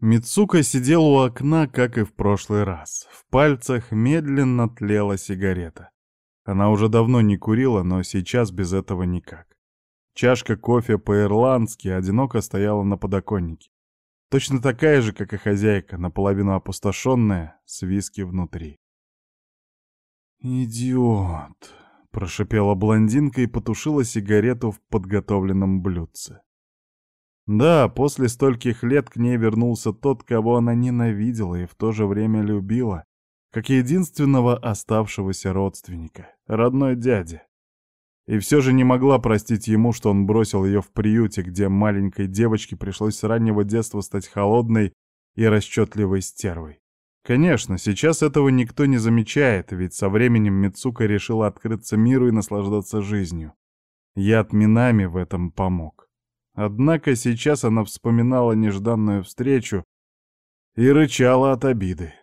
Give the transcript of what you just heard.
Мицука сидел у окна, как и в прошлый раз. В пальцах медленно тлела сигарета. Она уже давно не курила, но сейчас без этого никак. Чашка кофе по-ирландски одиноко стояла на подоконнике. Точно такая же, как и хозяйка, наполовину опустошенная, с виски внутри. «Идиот!» — прошипела блондинка и потушила сигарету в подготовленном блюдце. Да, после стольких лет к ней вернулся тот, кого она ненавидела и в то же время любила, как единственного оставшегося родственника, родной дядя. И все же не могла простить ему, что он бросил ее в приюте, где маленькой девочке пришлось с раннего детства стать холодной и расчетливой стервой. Конечно, сейчас этого никто не замечает, ведь со временем Мицука решила открыться миру и наслаждаться жизнью. Яд Минами в этом помог. Однако сейчас она вспоминала нежданную встречу и рычала от обиды.